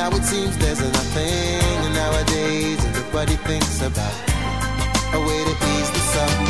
Now it seems there's nothing. Nowadays, everybody thinks about a way to ease the suffering.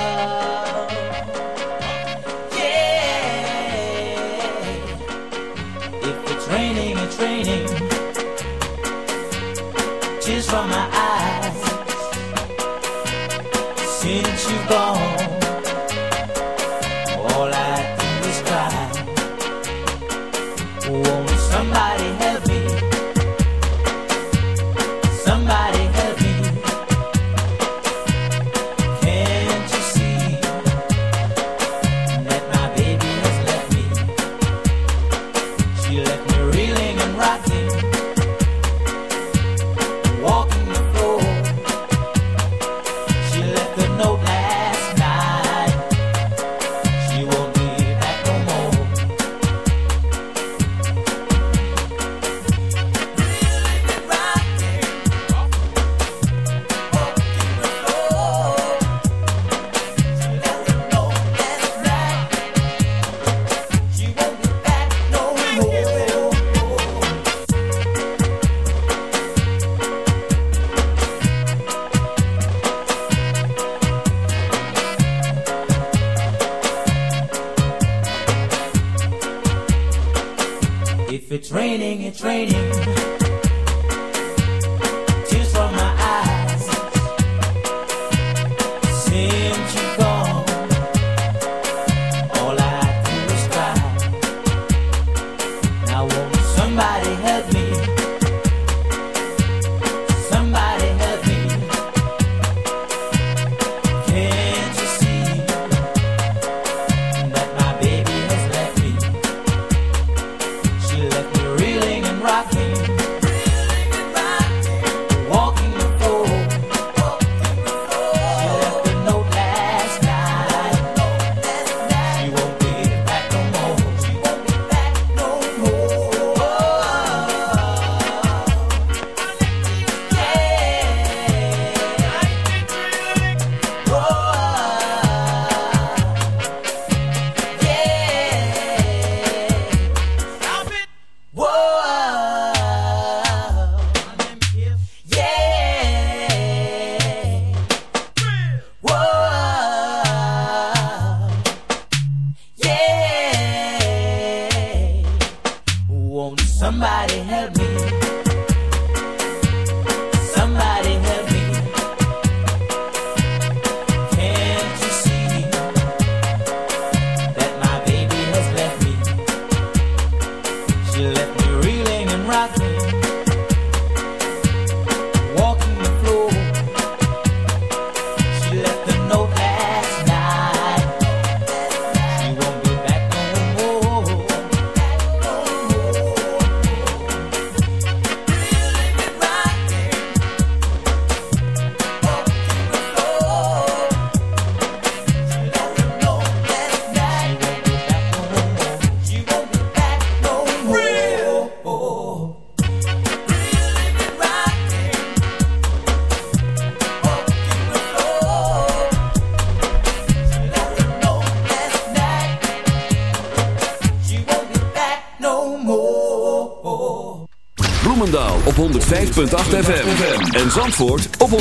FM. En Zandvoort op 106.9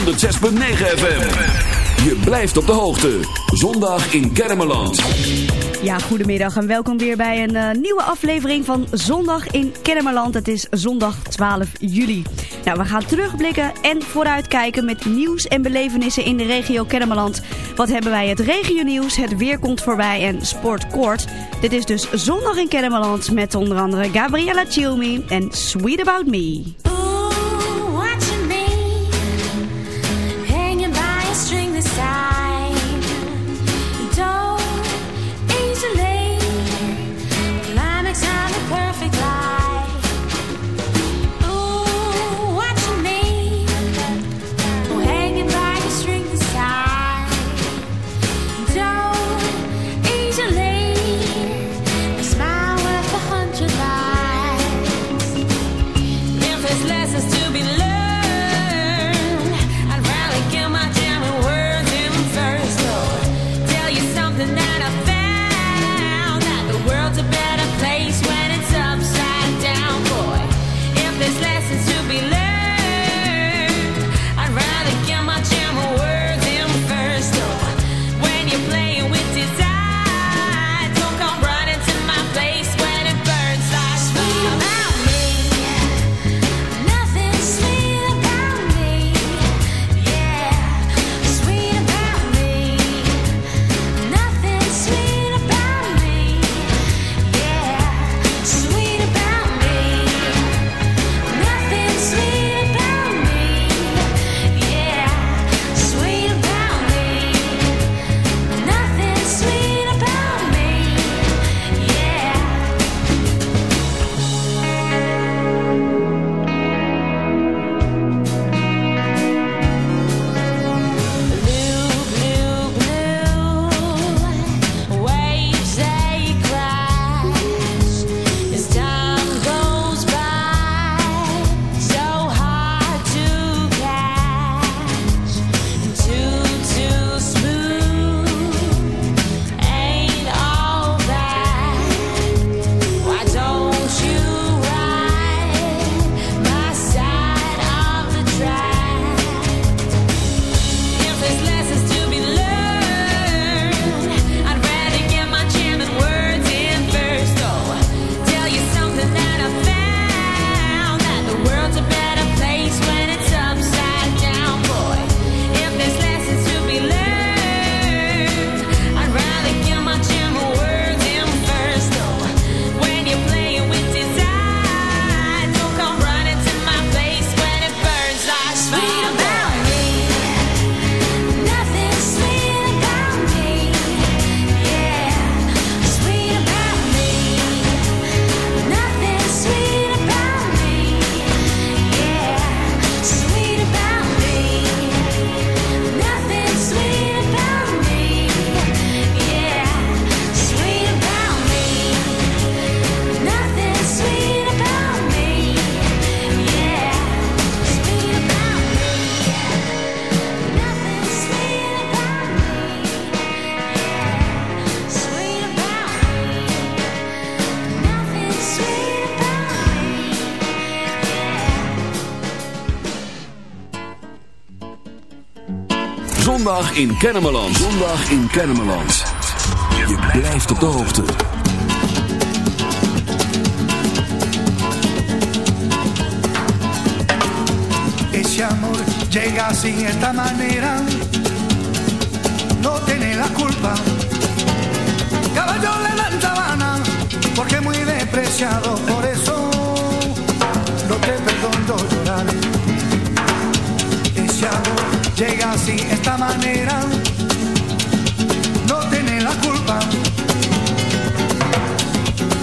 FM. Je blijft op de hoogte. Zondag in Kermeland. Ja, goedemiddag en welkom weer bij een uh, nieuwe aflevering van Zondag in Kennemerland. Het is zondag 12 juli. Nou, we gaan terugblikken en vooruitkijken met nieuws en belevenissen in de regio Kennemerland. Wat hebben wij? Het regionieuws, het weer komt voorbij en sport kort. Dit is dus Zondag in Kennemerland met onder andere Gabriella Chilmi en Sweet About Me. in Kennemerland. Zondag in Kennemerland. Je blijft op de hoogte. Ese amor llega sin esta manera. No tiene la culpa. Caballo de Lantabana. Porque muy despreciado. llega así esta manera, no tiene la culpa.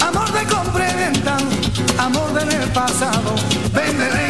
Amor de compra y venta, amor del pasado, venderé.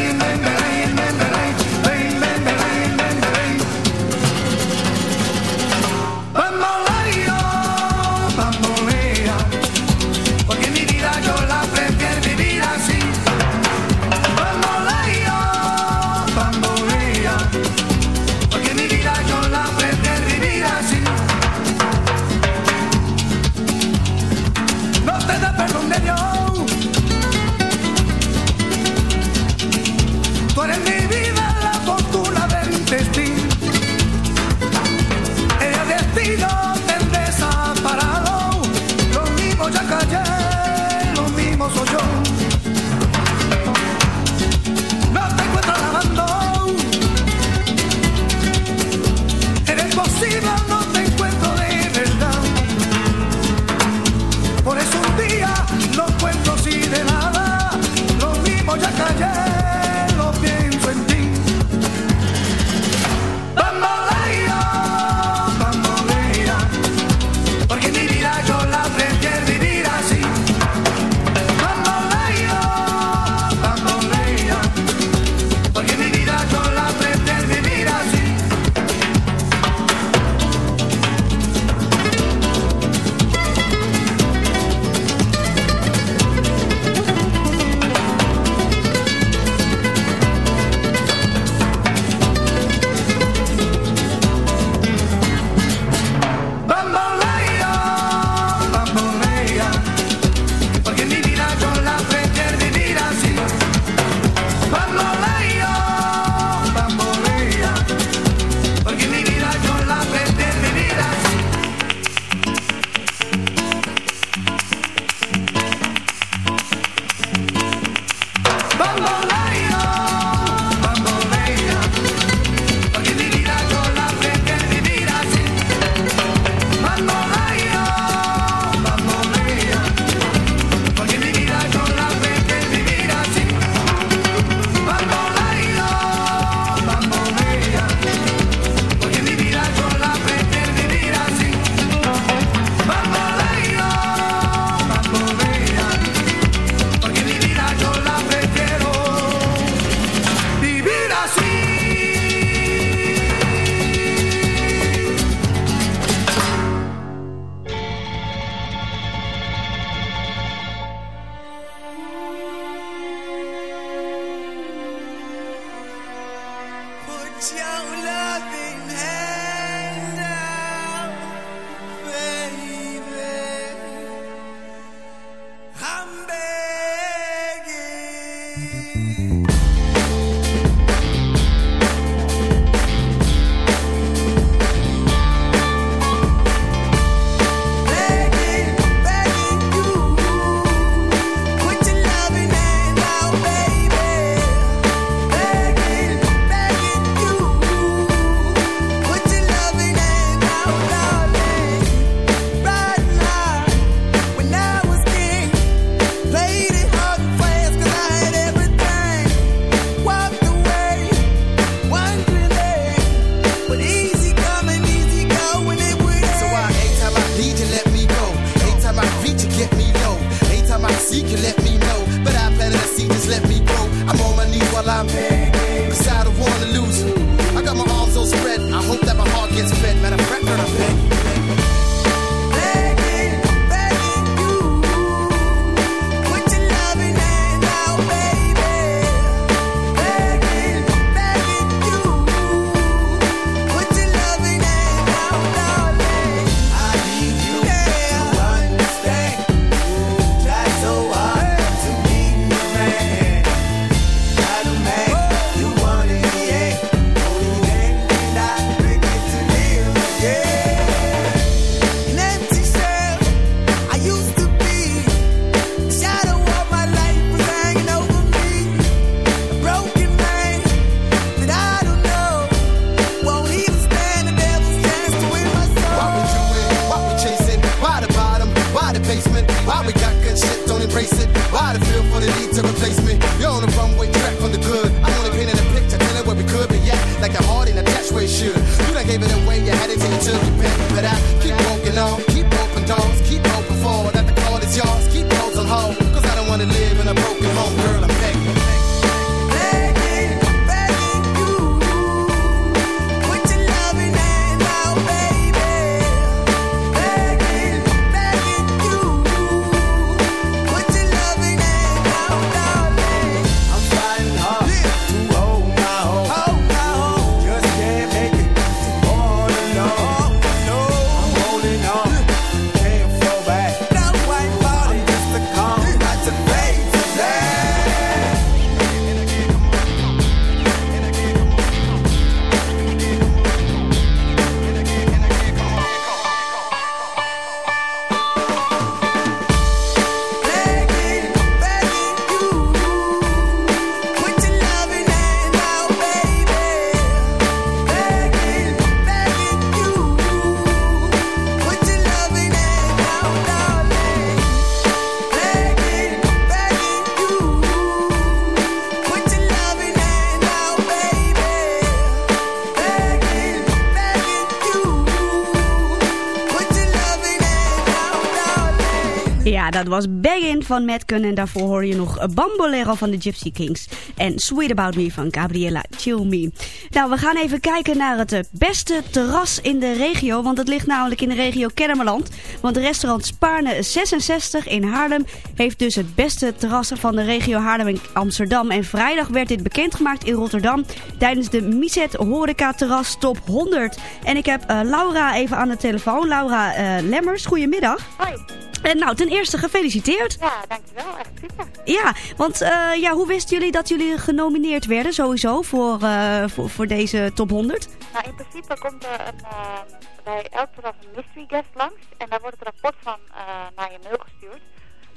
Dat was Beggin van Madcun en daarvoor hoor je nog Bambolero van de Gypsy Kings en Sweet About Me van Gabriella Chill Me. Nou, we gaan even kijken naar het eh, beste terras in de regio, want het ligt namelijk in de regio Kennemerland. Want restaurant Spaarne 66 in Haarlem heeft dus het beste terras van de regio Haarlem en Amsterdam. En vrijdag werd dit bekendgemaakt in Rotterdam tijdens de Miset Horeca Terras Top 100. En ik heb eh, Laura even aan de telefoon. Laura eh, Lemmers, goedemiddag. Hoi. En nou, ten eerste gefeliciteerd. Ja, dankjewel. Echt super. Ja, want eh, ja, hoe wisten jullie dat jullie genomineerd werden sowieso voor, eh, voor, voor deze top 100? Nou, in principe komt er een, eh, bij elk terras een mystery guest langs. En daar wordt het rapport van eh, naar je mail gestuurd.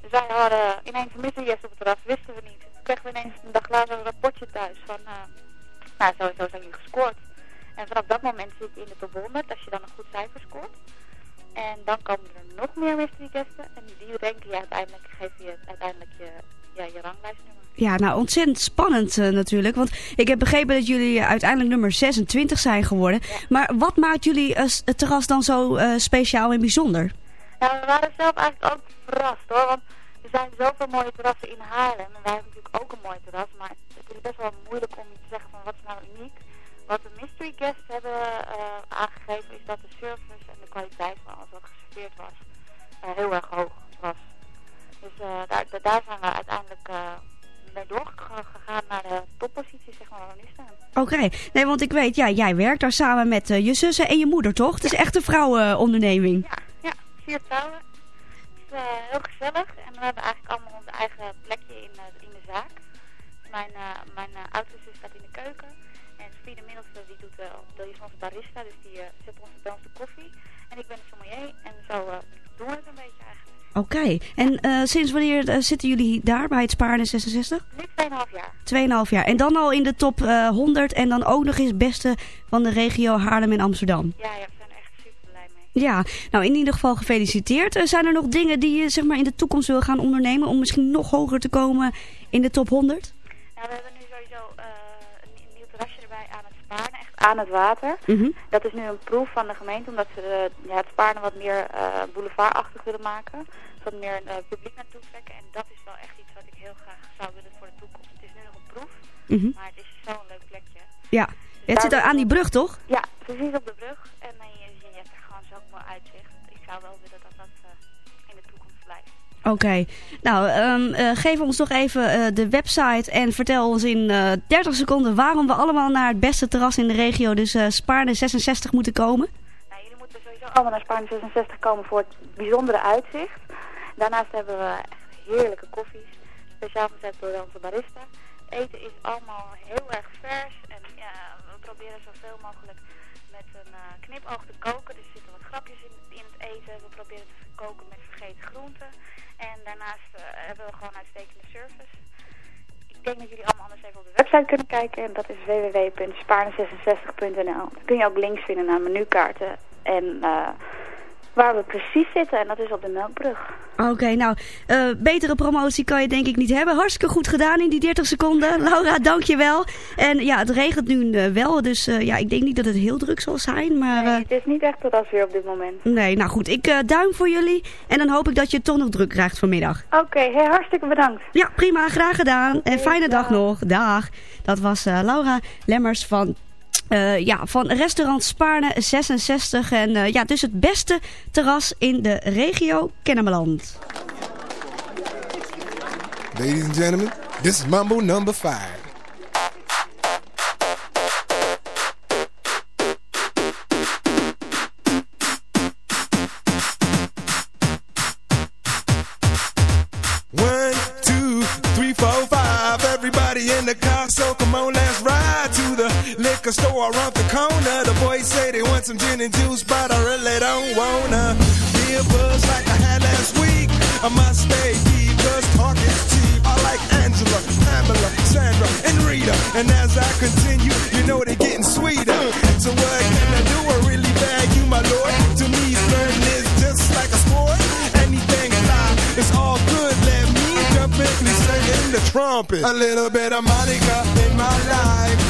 Dus wij hadden ineens een mystery guest op het terras, wisten we niet. Toen kregen we ineens een dag later een rapportje thuis van, eh, nou, sowieso zijn jullie gescoord. En vanaf dat moment zit je in de top 100 als je dan een goed cijfer scoort. En dan komen er nog meer mystery guesten. En die denken je uiteindelijk, geven je uiteindelijk je, ja, je ranglijstnummer. Ja, nou ontzettend spannend eh, natuurlijk. Want ik heb begrepen dat jullie uiteindelijk nummer 26 zijn geworden. Maar wat maakt jullie eh, het terras dan zo eh, speciaal en bijzonder? Nou, we waren zelf eigenlijk ook verrast hoor. Want er zijn zoveel mooie terrassen in Haarlem. En wij hebben natuurlijk ook een mooi terras. Maar het is best wel moeilijk om te zeggen van wat is nou uniek. Wat de mystery guests hebben aangegeven is dat de service kwaliteit van alles wat geserveerd was eh, heel erg hoog was. Dus eh, daar, da- daar zijn we uiteindelijk eh mee doorgegaan naar de toppositie, zeg maar, waar we nu staan. Oké, nee, want ik weet, ja, jij werkt daar samen met je zussen en je moeder, toch? Het is echt een vrouwenonderneming. Ja, ja, vier vrouwen. Het is heel gezellig en we hebben eigenlijk allemaal ons eigen plekje in, in de zaak. Dus mijn mijn oudste zus staat in de keuken en Sophie de middelste die doet die is onze barista, dus die zet ons bij ons de koffie. Ik ben de sommelier en zo eh, doen we het een beetje eigenlijk. Oké, en eh, sinds wanneer eh, zitten jullie daar bij het Spaarne 66? Nu 2,5 jaar. 2,5 jaar. En dan al in de top eh, 100 en dan ook nog eens beste van de regio Haarlem en Amsterdam. Ja, ja, we zijn echt super blij mee. Ja, nou in ieder geval gefeliciteerd. Zijn er nog dingen die je zeg maar, in de toekomst wil gaan ondernemen om misschien nog hoger te komen in de top 100? Nou, we hebben nu aan het water. Mhm. Dat is nu een proef van de gemeente, omdat ze eh, ja, het Spaarne wat meer eh, boulevardachtig willen maken. Wat meer eh, publiek naartoe trekken. En dat is wel echt iets wat ik heel graag zou willen voor de toekomst. Het is nu nog een proef, Mhm. maar het is zo'n leuk plekje. Ja, het zit er aan die brug toch? Ja, precies op de brug. En eh, je, je hebt er gewoon zo'n mooi uitzicht. Ik zou wel willen dat dat eh, in de toekomst blijft. Oké, nou ehm, eh, geef ons toch even eh, de website en vertel ons in eh 30 seconden waarom we allemaal naar het beste terras in de regio, dus eh Spaarne 66, moeten komen. Nou, jullie moeten sowieso allemaal naar Spaarne 66 komen voor het bijzondere uitzicht. Daarnaast hebben we heerlijke koffies, speciaal gezet door onze barista. Eten is allemaal heel erg vers en ja, we proberen zoveel mogelijk met een eh, knipoog te koken. Dus er zitten wat grapjes in, in het eten. We proberen te koken met vergeten groenten. En daarnaast eh, hebben we gewoon uitstekende service. Ik denk dat jullie allemaal anders even op de website kunnen kijken. En dat is www.spaarne66.nl. Daar kun je ook links vinden naar menukaarten en eh, waar we precies zitten. En dat is op de Melkbrug. Oké, nou, eh, betere promotie kan je denk ik niet hebben. Hartstikke goed gedaan in die 30 seconden. Laura, dank je wel. En ja, het regent nu eh, wel, dus eh, ja, ik denk niet dat het heel druk zal zijn. Maar, Nee, het is niet echt tot als weer op dit moment. nee, nou goed, ik duim voor jullie. En dan hoop ik dat je het toch nog druk krijgt vanmiddag. Oké, hey, hartstikke bedankt. Ja, prima, graag gedaan. En fijne dag nog. Dag. Dat was Laura Lemmers van... eh, ja, van restaurant Spaarne 66. En eh, ja, dus het beste terras in de regio Kennemerland. Ladies and gentlemen, this is Mambo number five. One, two, three, four, five. Everybody in the car, so come on, let's ride liquor store around the corner. The boys say they want some gin and juice, but I really don't wanna be a buzz like I had last week. I must stay deep, cause talk is cheap. I like Angela, Pamela, Sandra, and Rita. And as I continue, you know they're getting sweeter. So what can I do? I really bag you, my lord. To me, flirting is just like a sport. Anything fly, it's all good. Let me jump in, please sing the trumpet. A little bit of Monica in my life.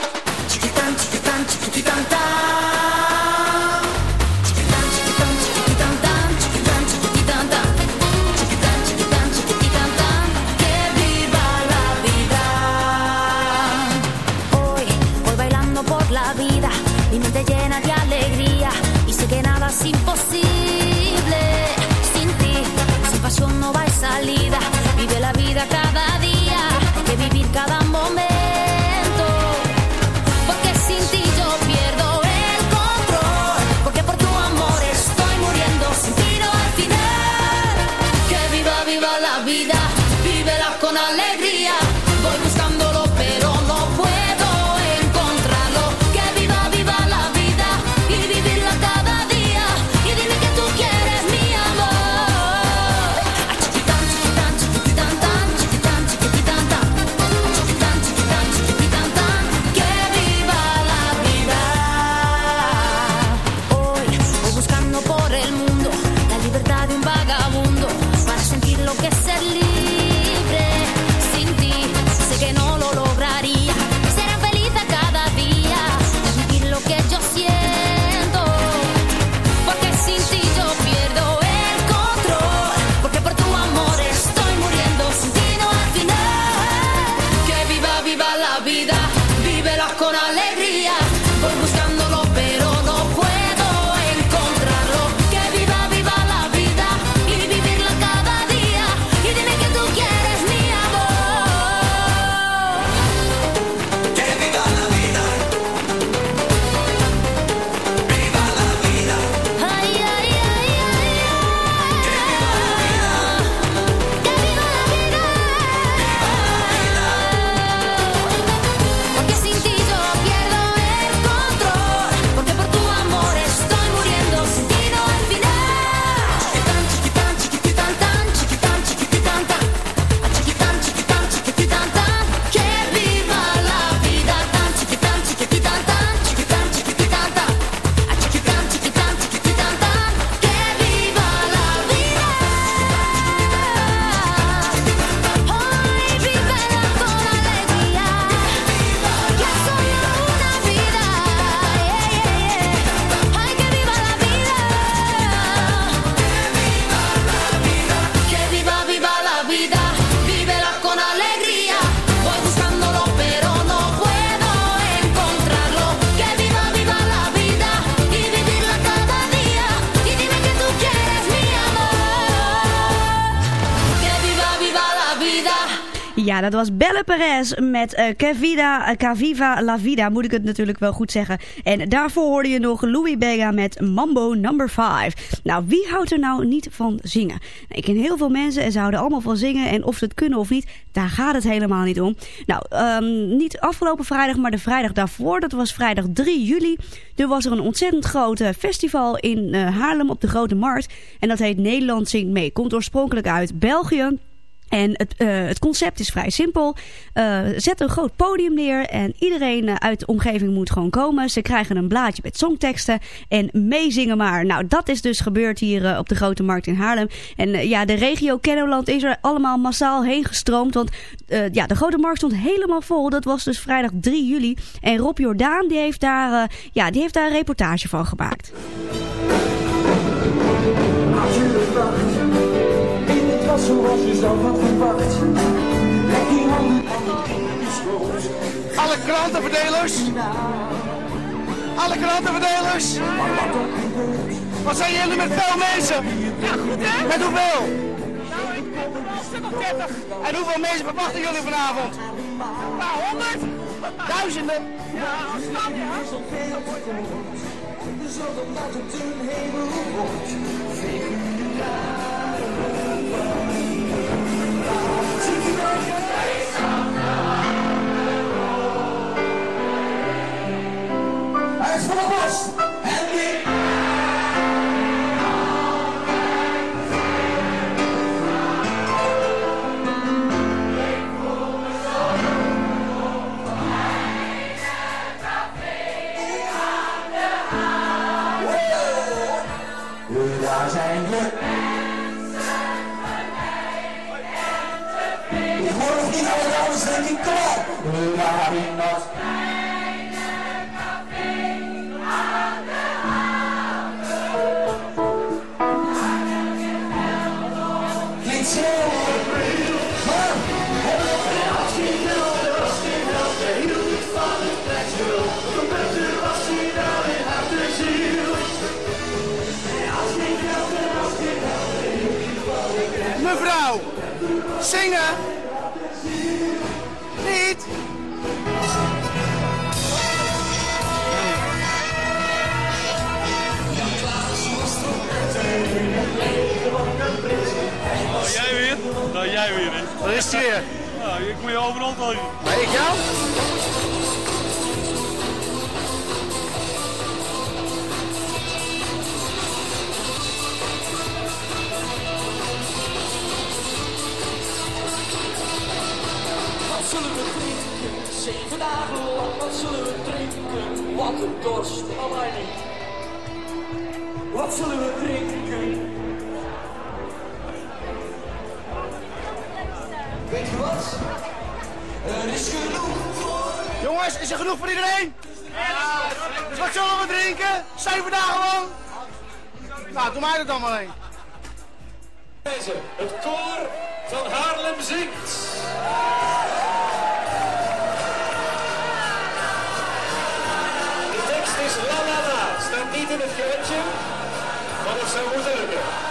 Dat was Belle Perez met uh, Cavida, Caviva La Vida, moet ik het natuurlijk wel goed zeggen. En daarvoor hoorde je nog Louis Bega met Mambo Number 5. Nou, wie houdt er nou niet van zingen? Ik ken heel veel mensen en ze houden allemaal van zingen. En of ze het kunnen of niet, daar gaat het helemaal niet om. Nou, um, niet afgelopen vrijdag, maar de vrijdag daarvoor. Dat was vrijdag 3 juli. Er was er een ontzettend groot festival in uh, Haarlem op de Grote Markt. En dat heet Nederland Zingt Mee. Komt oorspronkelijk uit België. En het, uh, het concept is vrij simpel. Uh, zet een groot podium neer en iedereen uh, uit de omgeving moet gewoon komen. Ze krijgen een blaadje met songteksten en meezingen maar. Nou, dat is dus gebeurd hier op de Grote Markt in Haarlem. En ja, de regio Kennemerland is er allemaal massaal heen gestroomd. Want ja, de Grote Markt stond helemaal vol. Dat was dus vrijdag 3 juli. En Rob Jordaan die heeft, daar, ja, die heeft daar een reportage van gemaakt. Zoals je zelf had verwacht. Leg die handen Alle krantenverdelers. Alle krantenverdelers. Wat zijn jullie met veel mensen? Ja, goed hè? Met hoeveel? Nou, ik een stuk of 30. En hoeveel mensen verwachten jullie vanavond? Nou, 100. Duizenden. Ja, als het kan, ja. Dat het een hemel wordt. Hij Wat is het weer? Nou, ik moet je overal wel Maar ik jou? Wat zullen we drinken? Zeven dagen lang, wat zullen we drinken? Wat een dorst, allemaal niet. Wat zullen we drinken? Er is genoeg voor... Jongens, is er genoeg voor iedereen? Ja. Dus wat zullen we drinken? Zeven dagen lang? Nou, doe mij er dan maar een. Deze, het koor van Haarlem zingt. De tekst is la la la, staat niet in het krantje, maar het zou moeten lukken.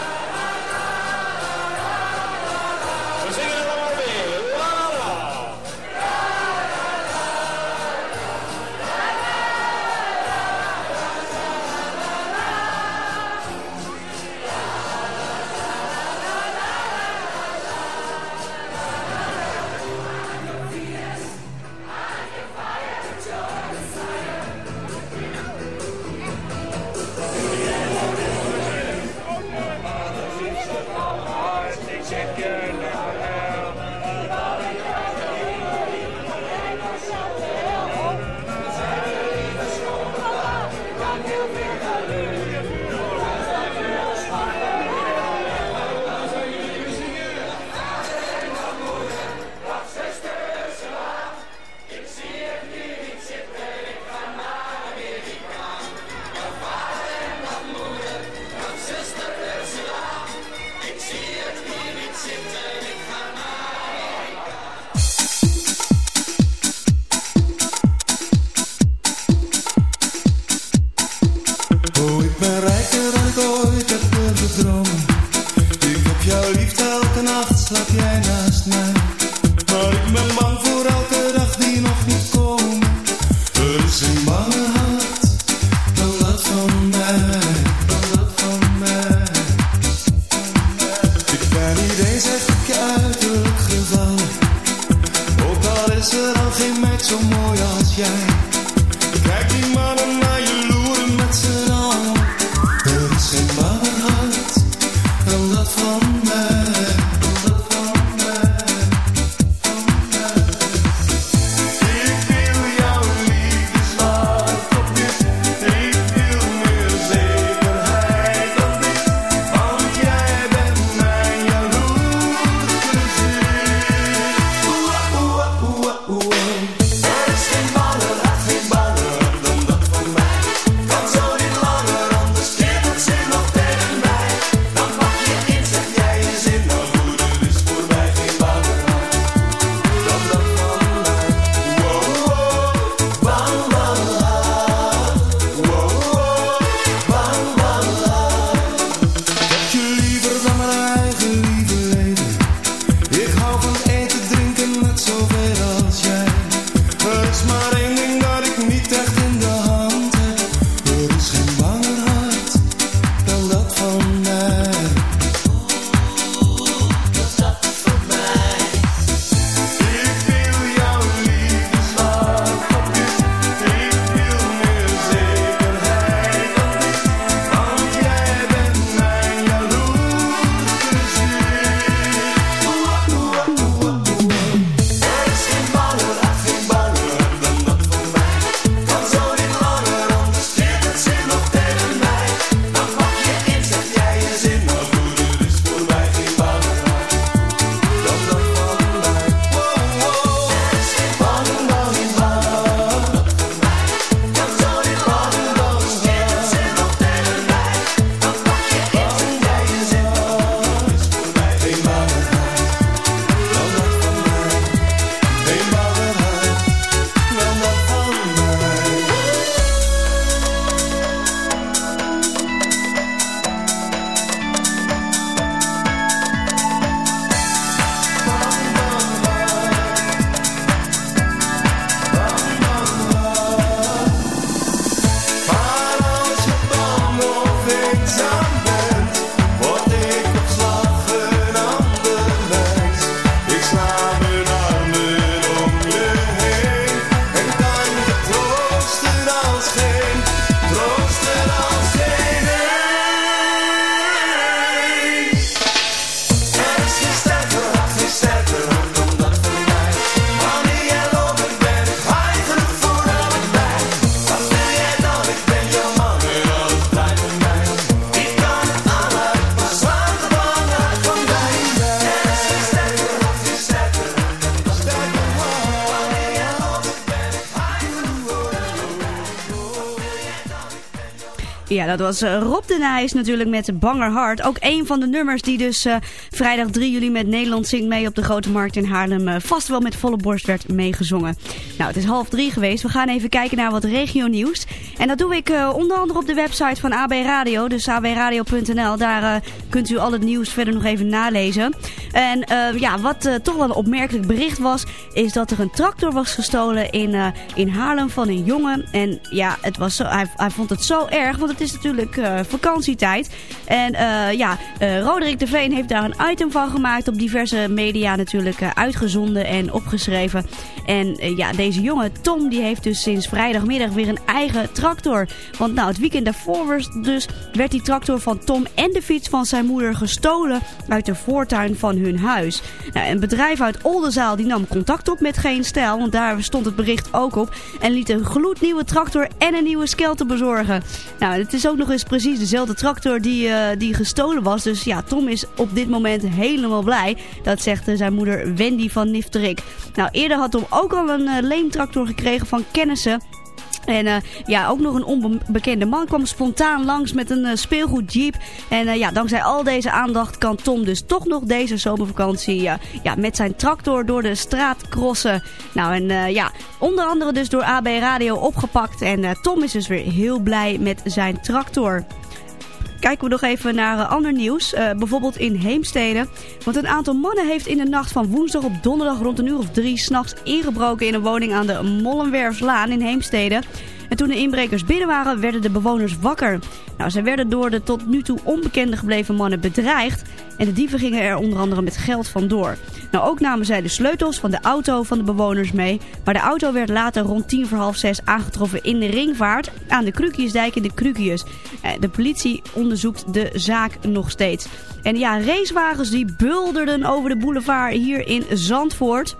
Dat was eh, Rob de Nijs natuurlijk met Banger Hart. Ook een van de nummers die dus eh, vrijdag 3 juli met Nederland zingt mee op de Grote Markt in Haarlem eh, vast wel met volle borst werd meegezongen. Nou, het is half drie geweest. We gaan even kijken naar wat regionieuws. En dat doe ik onder andere op de website van AB Radio, dus abradio.nl. Daar kunt u al het nieuws verder nog even nalezen. En ja, wat toch wel een opmerkelijk bericht was, is dat er een tractor was gestolen in, eh, in Haarlem van een jongen. En ja, het was hij, hij vond het zo erg, want het is natuurlijk eh, vakantietijd. En eh, ja, Roderick de Veen heeft daar een item van gemaakt, op diverse media natuurlijk uitgezonden en opgeschreven. En ja, deze jongen, Tom, die heeft dus sinds vrijdagmiddag weer een eigen tractor. Want nou, het weekend daarvoor was dus, werd die tractor van Tom en de fiets van zijn moeder gestolen uit de voortuin van hun huis. Nou, een bedrijf uit Oldenzaal die nam contact op met Geen Stijl, want daar stond het bericht ook op. En liet een gloednieuwe tractor en een nieuwe skelter bezorgen. Nou, het is ook nog eens precies dezelfde tractor die, eh, die gestolen was. Dus ja, Tom is op dit moment helemaal blij. Dat zegt eh, zijn moeder Wendy van Nifterik. Nou, eerder had Tom ook al een uh, leentractor gekregen van kennissen. En uh, ja, ook nog een onbekende man kwam spontaan langs met een uh, speelgoedjeep. En uh, ja, dankzij al deze aandacht kan Tom dus toch nog deze zomervakantie ja, met zijn tractor door de straat crossen. Nou en ja, onder andere dus door AB Radio opgepakt. En Tom is dus weer heel blij met zijn tractor. Kijken we nog even naar uh, ander nieuws. Uh, bijvoorbeeld in Heemstede. Want een aantal mannen heeft in de nacht van woensdag op donderdag rond een uur of drie s'nachts ingebroken in een woning aan de Mollenwerfslaan in Heemstede. En toen de inbrekers binnen waren, werden de bewoners wakker. Nou, ze werden door de tot nu toe onbekende gebleven mannen bedreigd. En de dieven gingen er onder andere met geld vandoor. Nou, ook namen zij de sleutels van de auto van de bewoners mee. Maar de auto werd later rond tien voor half zes aangetroffen in de ringvaart aan de Krukiusdijk in de Krukius. Eh, De politie onderzoekt de zaak nog steeds. En ja, racewagens die bulderden over de boulevard hier in Zandvoort.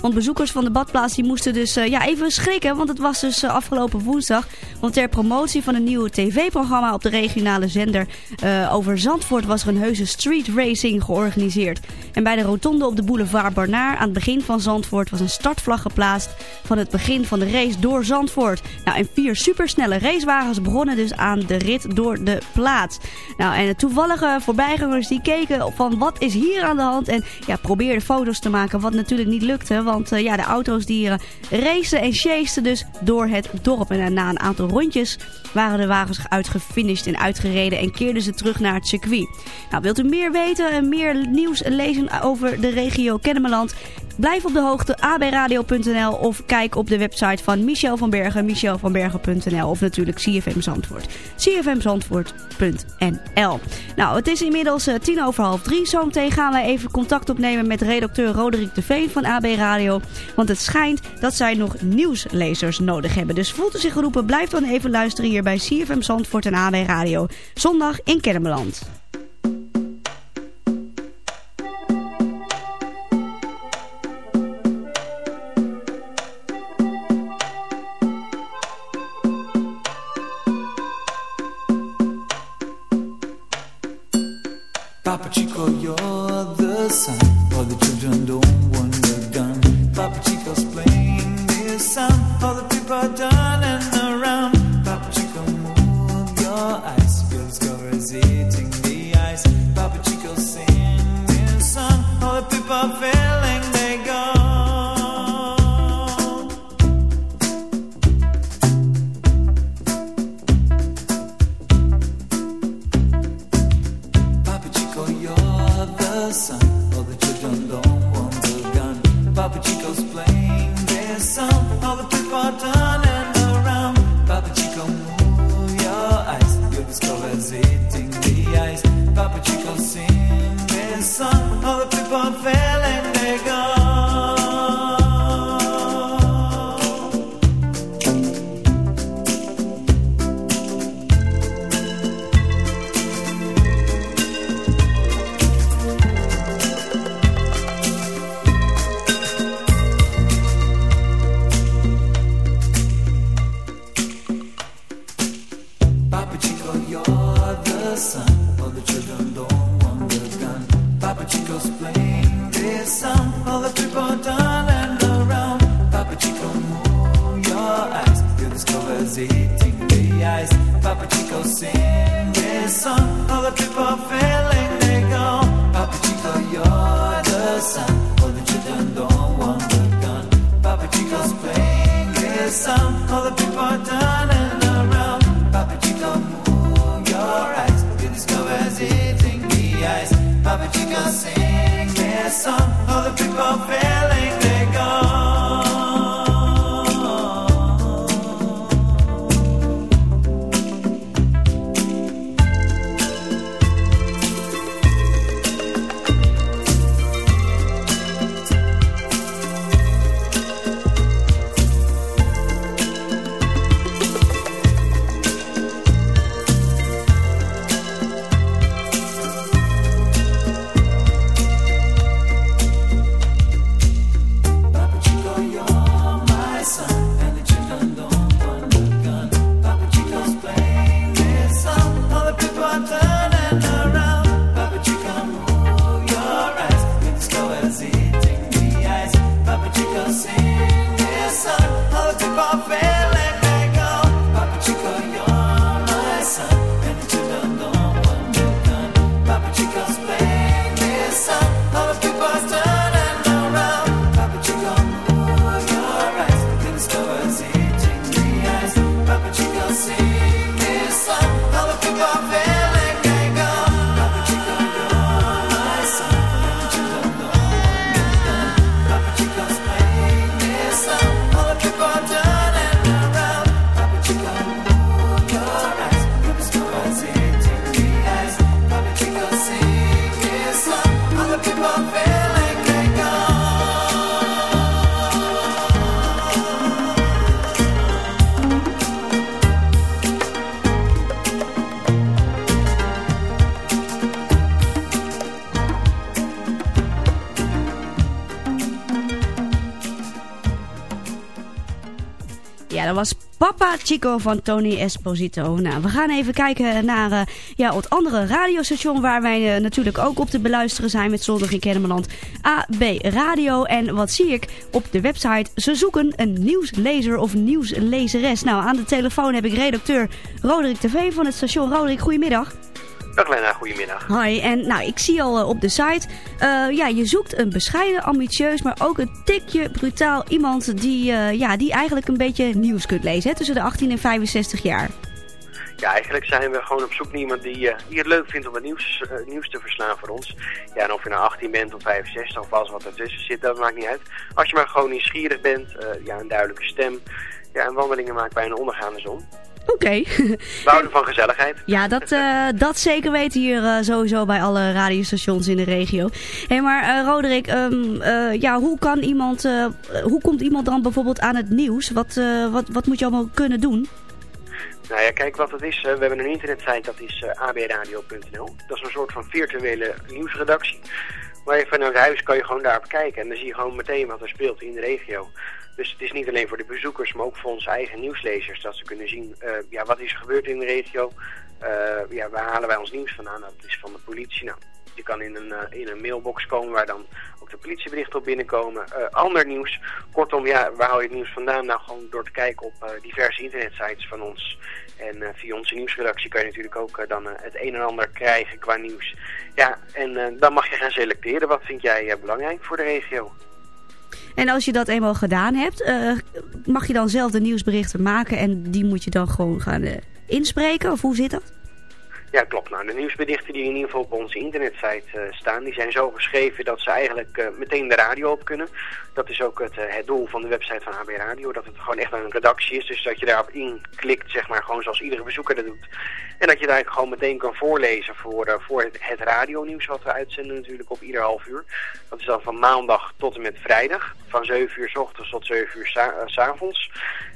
Want bezoekers van de badplaats die moesten dus eh, ja, even schrikken. Want het was dus eh, afgelopen woensdag. Want ter promotie van een nieuwe tv-programma op de regionale zender eh, over Zandvoort was er een heuse street racing georganiseerd. En bij de rotonde op de boulevard Barnaar aan het begin van Zandvoort was een startvlag geplaatst van het begin van de race door Zandvoort. Nou, en vier supersnelle racewagens begonnen dus aan de rit door de plaats. Nou, en de toevallige voorbijgangers die keken van wat is hier aan de hand en ja, probeerden foto's te maken wat natuurlijk niet lukte. Want eh, ja, de auto's die uh, racen en chasten dus door het dorp. En na een aantal rondjes waren de wagens uitgefinished en uitgereden en keerden ze terug naar het circuit. Nou, wilt u meer weten en meer nieuws lezen over de regio Kennemerland? Blijf op de hoogte abradio.nl of kijk op de website van Michel van Bergen, michelvanbergen.nl of natuurlijk CFM Zandvoort, cfmzandvoort.nl. Nou, het is inmiddels uh, tien over half drie. Zometeen gaan wij even contact opnemen met redacteur Roderick de Veen van AB Radio. Want het schijnt dat zij nog nieuwslezers nodig hebben. Dus voelt u zich geroepen, blijf dan even luisteren hier bij CFM Zandvoort en AB Radio. Zondag in Kennemerland. Chico van Tony Esposito. Nou, we gaan even kijken naar eh, ja, het andere radiostation waar wij eh, natuurlijk ook op te beluisteren zijn met Zondag in Kennemerland. AB Radio. En wat zie ik op de website? Ze zoeken een nieuwslezer of nieuwslezeres. Nou, aan de telefoon heb ik redacteur Roderick TV van het station. Roderick, goedemiddag. Dag Lena, goedemiddag. Hoi, en nou, ik zie al eh, op de site, eh, ja, je zoekt een bescheiden, ambitieus, maar ook een tikje brutaal iemand die, eh, ja, die eigenlijk een beetje nieuws kunt lezen, hè, tussen de 18 en 65 jaar. Ja, eigenlijk zijn we gewoon op zoek naar iemand die, die het leuk vindt om het nieuws, nieuws te verslaan voor ons. Ja, en of je nou 18 bent of 65 of alles wat ertussen zit, dat maakt niet uit. Als je maar gewoon nieuwsgierig bent, ja, een duidelijke stem, ja, en wandelingen maakt bij een ondergaande zon. Oké. We houden van gezelligheid. Ja, dat, eh, dat zeker weten hier eh, sowieso bij alle radiostations in de regio. Hé, maar eh, Roderick, ehm, eh, ja, hoe, kan iemand, hoe komt iemand dan bijvoorbeeld aan het nieuws? Wat, wat, wat moet je allemaal kunnen doen? Nou ja, kijk wat het is. we hebben een internetsite, dat is abradio.nl. Dat is een soort van virtuele nieuwsredactie. Maar je vanuit huis kan je gewoon daarop kijken. En dan zie je gewoon meteen wat er speelt in de regio. Dus het is niet alleen voor de bezoekers, maar ook voor onze eigen nieuwslezers. Dat ze kunnen zien, eh, ja, wat is er gebeurd in de regio? Eh, ja, waar halen wij ons nieuws vandaan? Dat is van de politie. Nou, je kan in een, eh, in een mailbox komen waar dan ook de politieberichten op binnenkomen. Ander nieuws. Kortom, ja, waar haal je het nieuws vandaan? Nou, gewoon door te kijken op diverse internetsites van ons. En via onze nieuwsredactie kan je natuurlijk ook dan het een en ander krijgen qua nieuws. Ja, en dan mag je gaan selecteren. Wat vind jij belangrijk voor de regio? En als je dat eenmaal gedaan hebt, eh, mag je dan zelf de nieuwsberichten maken en die moet je dan gewoon gaan eh, inspreken? Of hoe zit dat? Ja, klopt. Nou, de nieuwsberichten die in ieder geval op onze internetsite eh, staan, die zijn zo geschreven dat ze eigenlijk eh, meteen de radio op kunnen. Dat is ook het, eh, het doel van de website van HB Radio, dat het gewoon echt een redactie is. Dus dat je daarop inklikt, zeg maar, gewoon zoals iedere bezoeker dat doet. En dat je het eigenlijk gewoon meteen kan voorlezen voor, voor het, radionieuws wat we uitzenden natuurlijk op ieder half uur. Dat is dan van maandag tot en met vrijdag, van 7 uur s ochtends tot 7 uur s avonds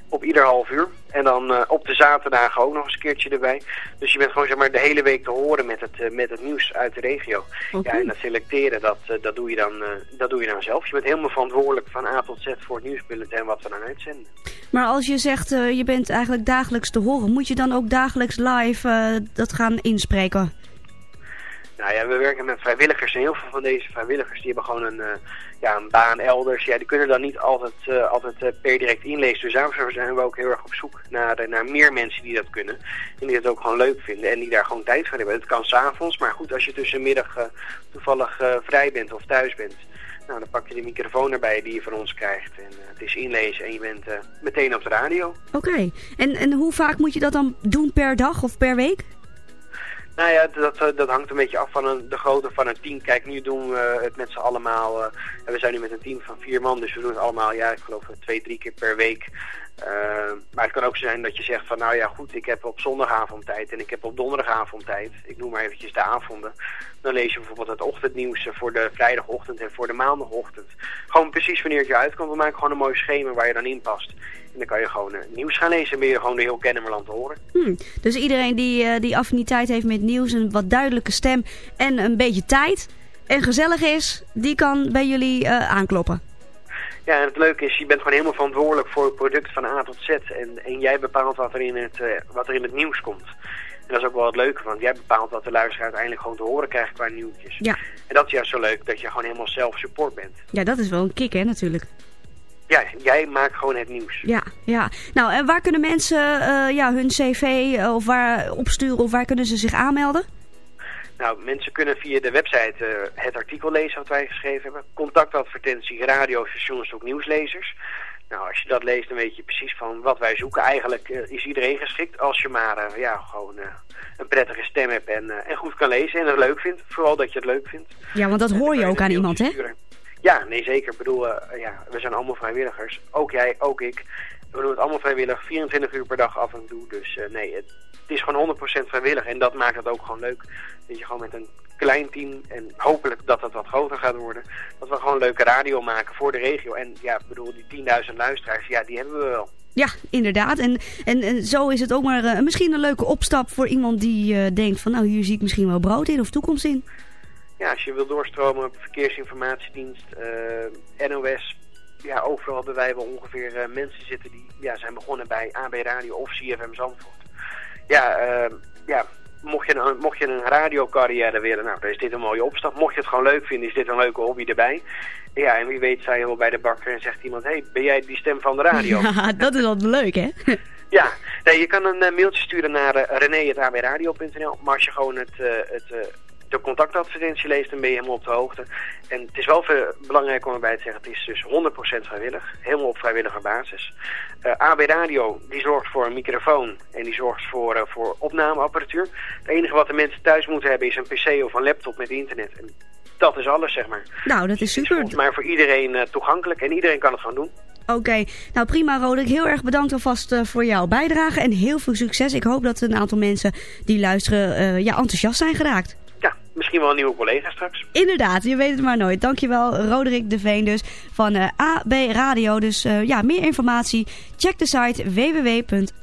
op ieder half uur. En dan eh, op de zaterdagen ook nog eens een keertje erbij. Dus je bent gewoon zeg maar de hele week te horen met het, eh, met het nieuws uit de regio. Ja, en dat selecteren, dat, eh, dat, doe je dan, dat doe je dan zelf. Je bent helemaal verantwoordelijk van A tot Z voor het nieuwsbulletin en wat we dan uitzenden. Maar als je zegt, je bent eigenlijk dagelijks te horen, moet je dan ook dagelijks live dat gaan inspreken? Nou ja, we werken met vrijwilligers en heel veel van deze vrijwilligers die hebben gewoon een, eh, ja, een baan elders. Ja, die kunnen dan niet altijd, eh, altijd eh, per direct inlezen. Dus daarom zijn we ook heel erg op zoek naar, naar meer mensen die dat kunnen. En die het ook gewoon leuk vinden en die daar gewoon tijd voor hebben. Het kan s'avonds, maar goed, als je tussenmiddag toevallig vrij bent of thuis bent. Nou, dan pak je de microfoon erbij die je van ons krijgt. En het is inlezen en je bent meteen op de radio. Oké, en, en hoe vaak moet je dat dan doen per dag of per week? Nou ja, dat, dat hangt een beetje af van een, de grootte van een team. Kijk, nu doen we het met z'n allemaal. Uh, we zijn nu met een team van vier man, dus we doen het allemaal, ja, ik geloof twee, drie keer per week. Maar het kan ook zijn dat je zegt van, nou ja, goed, ik heb op zondagavond tijd en ik heb op donderdagavond tijd. Ik noem maar eventjes de avonden. Dan lees je bijvoorbeeld het ochtendnieuws voor de vrijdagochtend en voor de maandagochtend. Gewoon precies wanneer het je uitkomt. We maken gewoon een mooi schema waar je dan in past. En dan kan je gewoon uh, nieuws gaan lezen en ben je gewoon de heel Kennemerland te horen. Hmm, dus iedereen die, uh, die affiniteit heeft met nieuws, een wat duidelijke stem en een beetje tijd en gezellig is, die kan bij jullie uh, aankloppen. Ja, en het leuke is, je bent gewoon helemaal verantwoordelijk voor het product van A tot Z. En, en jij bepaalt wat er, in het, uh, wat er in het nieuws komt. En dat is ook wel het leuke, want jij bepaalt wat de luisteraar uiteindelijk gewoon te horen krijgt qua nieuwtjes. Ja. En dat is juist zo leuk, dat je gewoon helemaal zelf support bent. Ja, dat is wel een kick, hè, natuurlijk. Ja, jij maakt gewoon het nieuws. Ja, ja. Nou, en waar kunnen mensen uh, ja, hun cv uh, of waar opsturen of waar kunnen ze zich aanmelden? Nou, mensen kunnen via de website uh, het artikel lezen wat wij geschreven hebben. Contactadvertentie, radiostations, ook nieuwslezers. Nou, als je dat leest, dan weet je precies van wat wij zoeken. Eigenlijk uh, is iedereen geschikt als je maar uh, ja, gewoon een prettige stem hebt en, en goed kan lezen en het leuk vindt. Vooral dat je het leuk vindt. Ja, want dat hoor je ook aan iemand, hè? Ja, nee zeker. Ik bedoel, ja, we zijn allemaal vrijwilligers. Ook jij, ook ik. We doen het allemaal vrijwillig, 24 uur per dag af en toe. Dus nee, het, is gewoon 100% vrijwillig en dat maakt het ook gewoon leuk. Dat je gewoon met een klein team en hopelijk dat het wat groter gaat worden. Dat we gewoon leuke radio maken voor de regio. En ja, ik bedoel, die 10.000 luisteraars, ja, die hebben we wel. Ja, inderdaad. En, en, en zo is het ook maar uh, misschien een leuke opstap voor iemand die denkt van nou, hier zie ik misschien wel brood in of toekomst in. Ja, als je wil doorstromen op verkeersinformatiedienst, uh, NOS, ja, overal hebben wij wel ongeveer eh, mensen zitten die ja, zijn begonnen bij AB Radio of CFM Zandvoort. Ja, eh, ja mocht, je een, mocht je een radiocarrière willen, nou, dan is dit een mooie opstap. Mocht je het gewoon leuk vinden, is dit een leuke hobby erbij. Ja, en wie weet sta je wel bij de bakker en zegt iemand, hey, ben jij die stem van de radio? Ja, dat is wel leuk, hè? Ja, nee, je kan een eh, mailtje sturen naar uh, rené.abradio.nl. Maar als je gewoon het, eh, het, eh, de contactadvertentie leest, dan ben je helemaal op de hoogte. En het is wel veel belangrijk om erbij te zeggen, het is dus 100% vrijwillig. Helemaal op vrijwillige basis. Eh, AB Radio, die zorgt voor een microfoon en die zorgt voor, eh, voor opnameapparatuur. Het enige wat de mensen thuis moeten hebben is een pc of een laptop met internet. En dat is alles, zeg maar. Nou, dat is super. Maar voor iedereen eh, toegankelijk en iedereen kan het gewoon doen. Oké, nou prima Roderick. Heel erg bedankt alvast voor jouw bijdrage en heel veel succes. Ik hoop dat een aantal mensen die luisteren ja, enthousiast zijn geraakt. Misschien wel een nieuwe collega straks. Inderdaad, je weet het maar nooit. Dankjewel Roderick de Veen dus van eh, AB Radio. Dus eh, ja, meer informatie check de site www.abradio.nl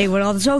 Ik word altijd zo